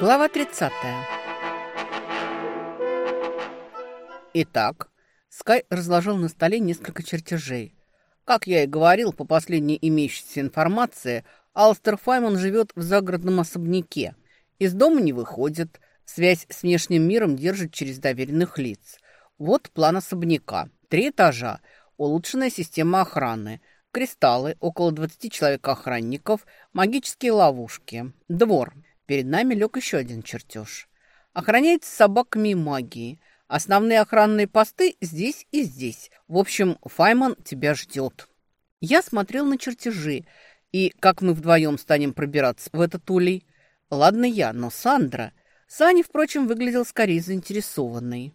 Глава 30. Итак, Скай разложил на столе несколько чертежей. Как я и говорил, по последней имеющейся информации, Алстер Файман живет в загородном особняке. Из дома не выходит, связь с внешним миром держит через доверенных лиц. Вот план особняка. Три этажа, улучшенная система охраны, кристаллы, около 20 человек-охранников, магические ловушки, двор. Перед нами лег еще один чертеж. Охраняется собаками и магией. Основные охранные посты здесь и здесь. В общем, Файман тебя ждет. Я смотрел на чертежи, и как мы вдвоем станем пробираться в этот улей? Ладно я, но Сандра... Саня, впрочем, выглядел скорее заинтересованной.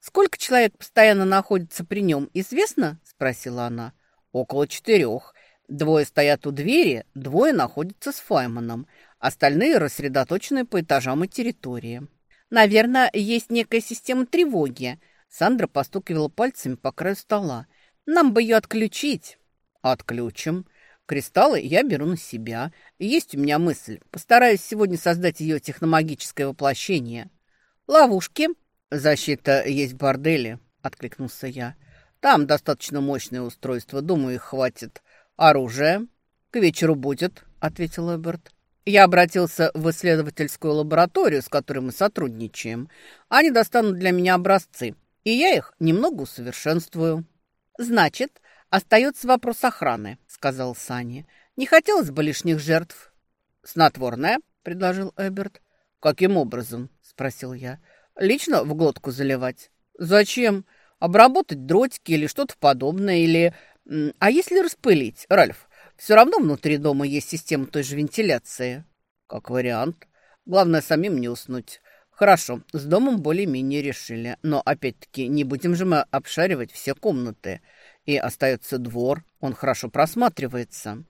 «Сколько человек постоянно находится при нем, известно?» – спросила она. «Около четырех. Двое стоят у двери, двое находятся с Файманом. Остальные рассредоточены по этажам и территории. Наверное, есть некая система тревоги». Сандра постукивала пальцами по краю стола. «Нам бы ее отключить». «Отключим», Кристаллы я беру на себя. Есть у меня мысль. Постараюсь сегодня создать ее техномагическое воплощение. Ловушки. Защита есть в борделе, откликнулся я. Там достаточно мощное устройство, думаю, их хватит. Оружие. К вечеру будет, ответил Эберт. Я обратился в исследовательскую лабораторию, с которой мы сотрудничаем. Они достанут для меня образцы, и я их немного усовершенствую. Значит, «Остается вопрос охраны», — сказал Сани. «Не хотелось бы лишних жертв». «Снотворное?» — предложил Эберт. «Каким образом?» — спросил я. «Лично в глотку заливать?» «Зачем? Обработать дротики или что-то подобное, или... А если распылить, Ральф? Все равно внутри дома есть система той же вентиляции». «Как вариант. Главное, самим не уснуть». «Хорошо, с домом более-менее решили. Но, опять-таки, не будем же мы обшаривать все комнаты. И остается двор, он хорошо просматривается.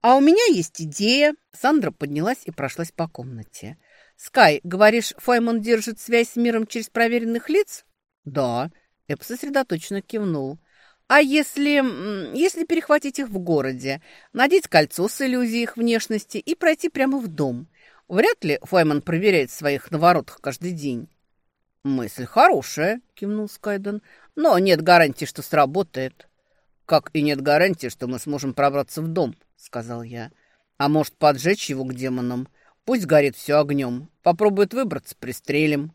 «А у меня есть идея!» Сандра поднялась и прошлась по комнате. «Скай, говоришь, Файман держит связь с миром через проверенных лиц?» «Да», — Эп сосредоточенно кивнул. «А если... если перехватить их в городе, надеть кольцо с иллюзией их внешности и пройти прямо в дом? Вряд ли Файман проверяет своих на воротах каждый день». «Мысль хорошая», — кивнул Скайден, — «но нет гарантии, что сработает». «Как и нет гарантии, что мы сможем пробраться в дом», — сказал я. «А может, поджечь его к демонам? Пусть горит все огнем. Попробует выбраться, пристрелим».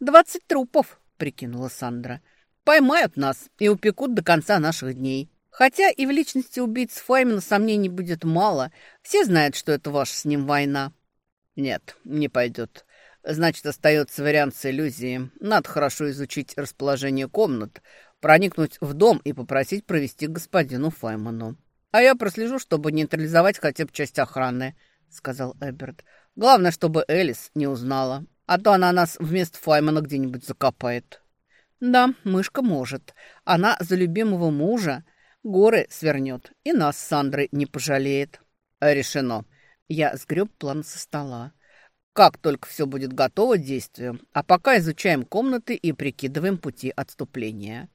«Двадцать трупов», — прикинула Сандра. «Поймают нас и упекут до конца наших дней. Хотя и в личности убийц Файмена сомнений будет мало. Все знают, что это ваша с ним война». «Нет, не пойдет. Значит, остается вариант с иллюзией. Надо хорошо изучить расположение комнат, проникнуть в дом и попросить провести господину Файману. А я прослежу, чтобы нейтрализовать хотя бы часть охраны, сказал Эберт. Главное, чтобы Элис не узнала, а то она нас вместо Файмана где-нибудь закопает. Да, мышка может. Она за любимого мужа горы свернет и нас с Сандрой не пожалеет. Решено. Я сгреб план со стола. Как только все будет готово действию, а пока изучаем комнаты и прикидываем пути отступления.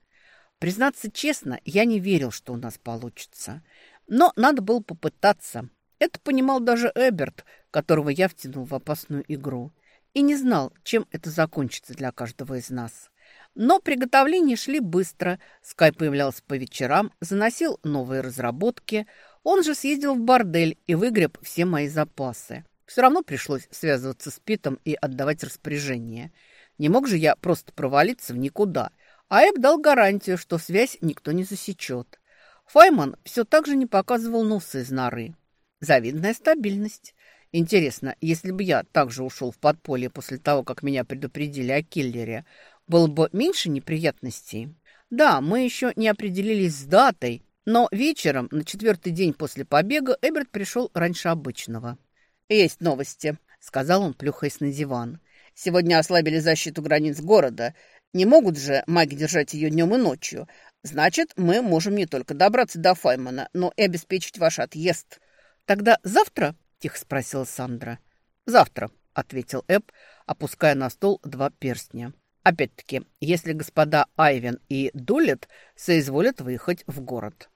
Признаться честно, я не верил, что у нас получится. Но надо было попытаться. Это понимал даже Эберт, которого я втянул в опасную игру. И не знал, чем это закончится для каждого из нас. Но приготовления шли быстро. Скай появлялся по вечерам, заносил новые разработки. Он же съездил в бордель и выгреб все мои запасы. Все равно пришлось связываться с Питом и отдавать распоряжение. Не мог же я просто провалиться в никуда – а Эб дал гарантию, что связь никто не засечет. Файман все так же не показывал носа из норы. Завидная стабильность. Интересно, если бы я также ушел в подполье после того, как меня предупредили о киллере, было бы меньше неприятностей? Да, мы еще не определились с датой, но вечером, на четвертый день после побега, Эберт пришел раньше обычного. «Есть новости», — сказал он, плюхаясь на диван. «Сегодня ослабили защиту границ города, не могут же маги держать ее днем и ночью. Значит, мы можем не только добраться до Файмана, но и обеспечить ваш отъезд. Тогда завтра? Тихо спросила Сандра. Завтра, ответил Эб, опуская на стол два перстня. Опять-таки, если господа Айвен и Дулет соизволят выехать в город.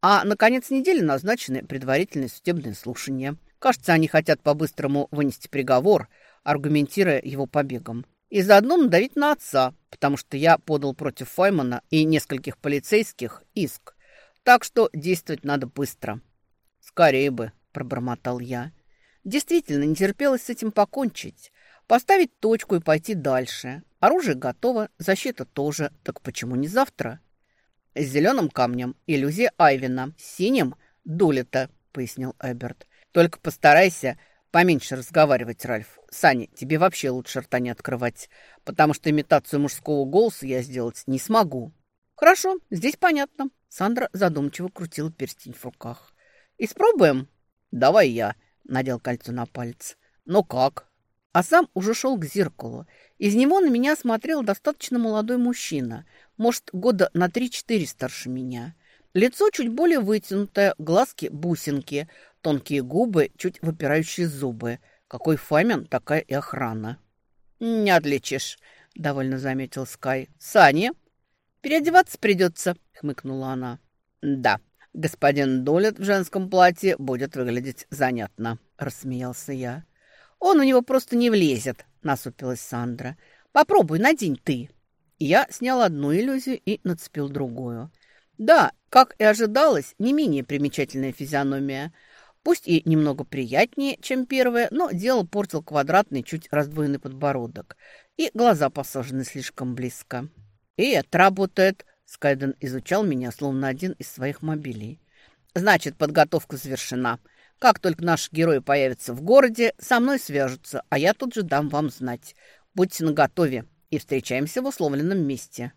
А на конец недели назначены предварительные судебные слушания. Кажется, они хотят по-быстрому вынести приговор – аргументируя его побегом. «И заодно надавить на отца, потому что я подал против Файмана и нескольких полицейских иск. Так что действовать надо быстро». «Скорее бы», – пробормотал я. Действительно, не терпелось с этим покончить. Поставить точку и пойти дальше. Оружие готово, защита тоже. Так почему не завтра? С зеленым камнем иллюзия Айвина, синим – Дулита, пояснил Эберт. Только постарайся поменьше разговаривать, Ральф. Саня, тебе вообще лучше рта не открывать, потому что имитацию мужского голоса я сделать не смогу. Хорошо, здесь понятно. Сандра задумчиво крутила перстень в руках. Испробуем? Давай я, надел кольцо на палец. Ну как? А сам уже шел к зеркалу. Из него на меня смотрел достаточно молодой мужчина, может, года на три-четыре старше меня. Лицо чуть более вытянутое, глазки – бусинки, тонкие губы, чуть выпирающие зубы. Какой Фамен, такая и охрана. «Не отличишь», – довольно заметил Скай. «Саня?» «Переодеваться придется», – хмыкнула она. «Да, господин Долет в женском платье будет выглядеть занятно», – рассмеялся я. «Он у него просто не влезет», – насупилась Сандра. «Попробуй, надень ты». Я снял одну иллюзию и нацепил другую. Да, как и ожидалось, не менее примечательная физиономия. Пусть и немного приятнее, чем первая, но дело портил квадратный, чуть раздвоенный подбородок. И глаза посажены слишком близко. «И это работает», — Скайден изучал меня, словно один из своих мобилей. «Значит, подготовка завершена. Как только наши герои появятся в городе, со мной свяжутся, а я тут же дам вам знать. Будьте наготове и встречаемся в условленном месте».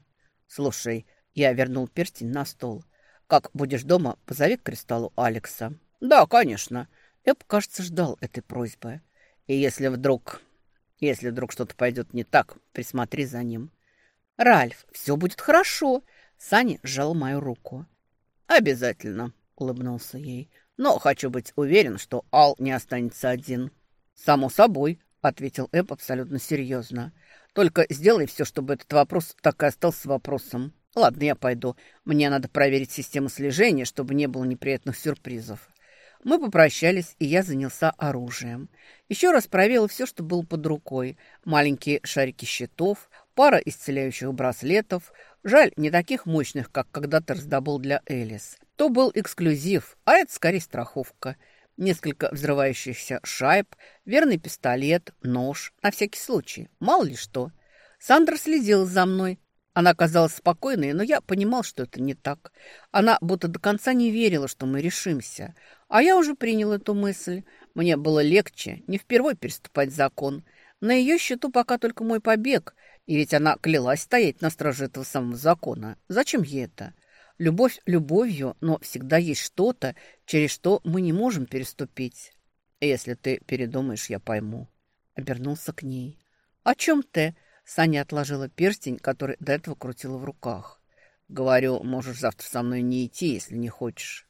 «Слушай, я вернул перстень на стол. Как будешь дома, позови к кристаллу Алекса». «Да, конечно». Эб, кажется, ждал этой просьбы. «И если вдруг... Если вдруг что-то пойдет не так, присмотри за ним». «Ральф, все будет хорошо». Саня сжал мою руку. «Обязательно», — улыбнулся ей. «Но хочу быть уверен, что Ал не останется один». «Само собой», — ответил Эб абсолютно серьезно. «Только сделай все, чтобы этот вопрос так и остался вопросом». Ладно, я пойду. Мне надо проверить систему слежения, чтобы не было неприятных сюрпризов. Мы попрощались, и я занялся оружием. Еще раз проверил все, что было под рукой. Маленькие шарики щитов, пара исцеляющих браслетов. Жаль, не таких мощных, как когда-то раздобыл для Элис. То был эксклюзив, а это скорее страховка. Несколько взрывающихся шайб, верный пистолет, нож. На всякий случай, мало ли что. Сандра следил за мной, она казалась спокойной, но я понимал, что это не так. Она будто до конца не верила, что мы решимся. А я уже принял эту мысль. Мне было легче не впервой переступать закон. На ее счету пока только мой побег. И ведь она клялась стоять на страже этого самого закона. Зачем ей это? Любовь любовью, но всегда есть что-то, через что мы не можем переступить. Если ты передумаешь, я пойму. Обернулся к ней. «О чем ты?» Саня отложила перстень, который до этого крутила в руках. «Говорю, можешь завтра со мной не идти, если не хочешь».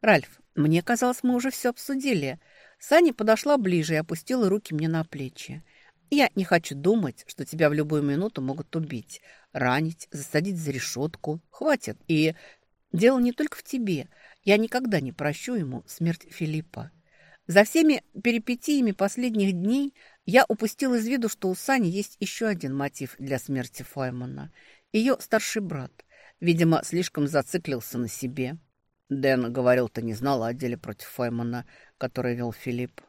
«Ральф, мне казалось, мы уже все обсудили». Саня подошла ближе и опустила руки мне на плечи. «Я не хочу думать, что тебя в любую минуту могут убить, ранить, засадить за решетку. Хватит. И дело не только в тебе. Я никогда не прощу ему смерть Филиппа. За всеми перипетиями последних дней я упустил из виду, что у Сани есть еще один мотив для смерти Файмана. Ее старший брат. Видимо, слишком зациклился на себе. Дэн говорил, ты не знала о деле против Файмана, который вел Филипп.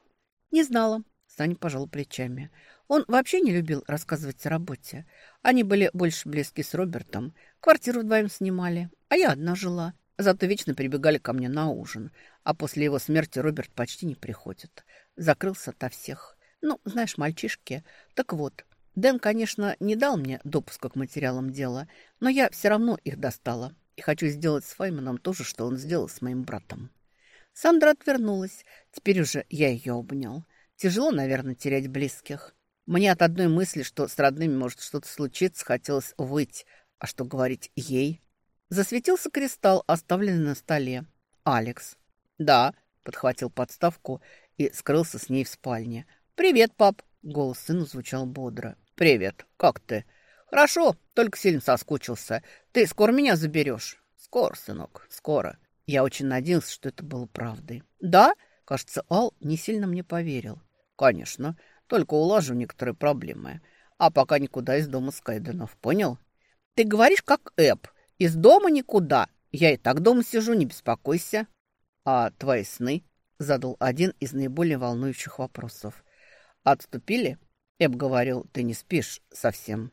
Не знала. Саня пожал плечами. Он вообще не любил рассказывать о работе. Они были больше близки с Робертом. Квартиру вдвоем снимали, а я одна жила. Зато вечно прибегали ко мне на ужин. А после его смерти Роберт почти не приходит. Закрылся ото всех. Ну, знаешь, мальчишки. Так вот, Дэн, конечно, не дал мне допуска к материалам дела, но я все равно их достала. И хочу сделать с Файменом то же, что он сделал с моим братом. Сандра отвернулась. Теперь уже я ее обнял. Тяжело, наверное, терять близких. Мне от одной мысли, что с родными может что-то случиться, хотелось выйти. А что говорить ей? Засветился кристалл, оставленный на столе. «Алекс». «Да», — подхватил подставку и скрылся с ней в спальне. «Привет, пап!» — голос сына звучал бодро. «Привет, как ты?» «Хорошо, только сильно соскучился. Ты скоро меня заберешь?» «Скоро, сынок, скоро». Я очень надеялся, что это было правдой. «Да?» Кажется, Ал не сильно мне поверил. «Конечно. Только улажу некоторые проблемы. А пока никуда из дома Скайденов, понял? Ты говоришь, как Эп. Из дома никуда. Я и так дома сижу, не беспокойся. А твои сны? Задал один из наиболее волнующих вопросов. Отступили? Эп говорил, ты не спишь совсем.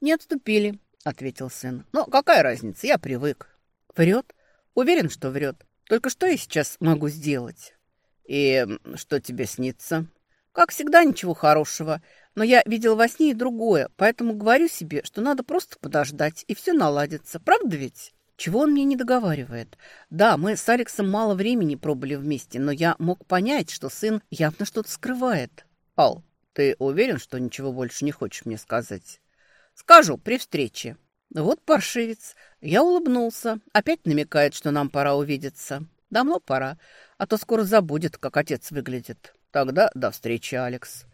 Не отступили, ответил сын. Но какая разница, я привык. Врет? Уверен, что врет. Только что я сейчас могу сделать? И что тебе снится? Как всегда, ничего хорошего. Но я видел во сне и другое, поэтому говорю себе, что надо просто подождать, и все наладится. Правда ведь? Чего он мне не договаривает? Да, мы с Алексом мало времени пробыли вместе, но я мог понять, что сын явно что-то скрывает. Ал, ты уверен, что ничего больше не хочешь мне сказать? Скажу при встрече. Вот паршивец. Я улыбнулся. Опять намекает, что нам пора увидеться. Давно пора, а то скоро забудет, как отец выглядит. Тогда до встречи, Алекс.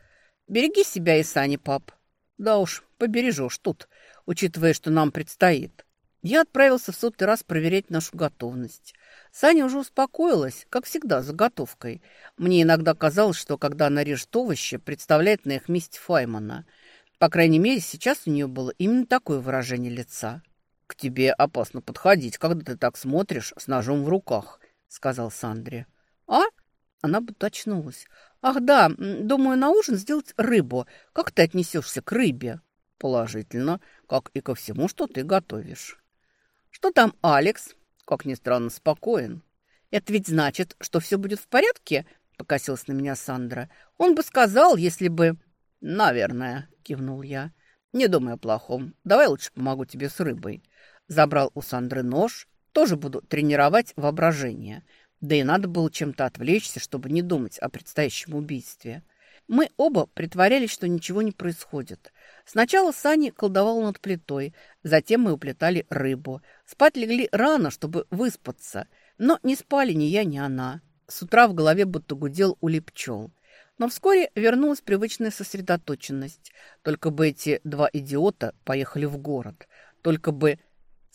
Береги себя и Сани, пап. Да уж, побережешь тут, учитывая, что нам предстоит. Я отправился в сотый раз проверять нашу готовность. Саня уже успокоилась, как всегда, заготовкой. Мне иногда казалось, что когда она режет овощи, представляет на их месте Файмана – по крайней мере, сейчас у нее было именно такое выражение лица. «К тебе опасно подходить, когда ты так смотришь с ножом в руках», — сказал Сандре. «А?» Она будто очнулась. «Ах да, думаю, на ужин сделать рыбу. Как ты отнесешься к рыбе?» «Положительно, как и ко всему, что ты готовишь». «Что там Алекс?» «Как ни странно, спокоен». «Это ведь значит, что все будет в порядке?» — покосилась на меня Сандра. «Он бы сказал, если бы...» «Наверное», — кивнул я. «Не думай о плохом. Давай лучше помогу тебе с рыбой». Забрал у Сандры нож. Тоже буду тренировать воображение. Да и надо было чем-то отвлечься, чтобы не думать о предстоящем убийстве. Мы оба притворялись, что ничего не происходит. Сначала Сани колдовал над плитой, затем мы уплетали рыбу. Спать легли рано, чтобы выспаться. Но не спали ни я, ни она. С утра в голове будто гудел улип пчел. Но вскоре вернулась привычная сосредоточенность. Только бы эти два идиота поехали в город. Только бы...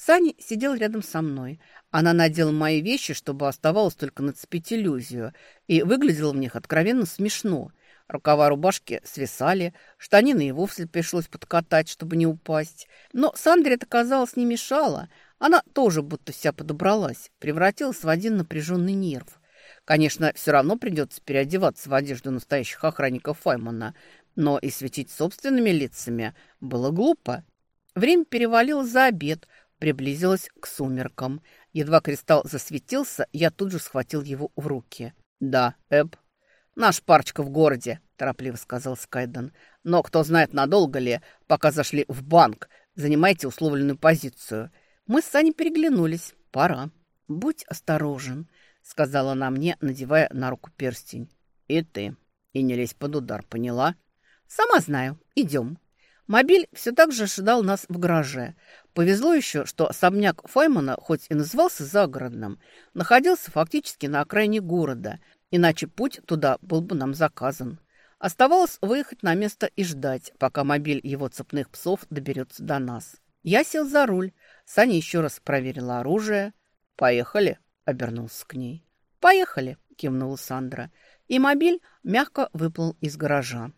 Сани сидел рядом со мной. Она надела мои вещи, чтобы оставалось только нацепить иллюзию, и выглядела в них откровенно смешно. Рукава рубашки свисали, штанины и вовсе пришлось подкатать, чтобы не упасть. Но Сандре это, казалось, не мешало. Она тоже будто вся подобралась, превратилась в один напряженный нерв. Конечно, все равно придется переодеваться в одежду настоящих охранников Файмана, но и светить собственными лицами было глупо. Время перевалило за обед, приблизилось к сумеркам. Едва кристалл засветился, я тут же схватил его в руки. «Да, Эб, наш парочка в городе», – торопливо сказал Скайден. «Но кто знает, надолго ли, пока зашли в банк. Занимайте условленную позицию». Мы с Саней переглянулись. «Пора. Будь осторожен», — сказала она мне, надевая на руку перстень. «И ты. И не лезь под удар, поняла?» «Сама знаю. Идем». Мобиль все так же ожидал нас в гараже. Повезло еще, что особняк Файмана, хоть и назывался загородным, находился фактически на окраине города, иначе путь туда был бы нам заказан. Оставалось выехать на место и ждать, пока мобиль его цепных псов доберется до нас. Я сел за руль. Саня еще раз проверила оружие. «Поехали», обернулся к ней. «Поехали!» – кивнула Сандра. И мобиль мягко выплыл из гаража.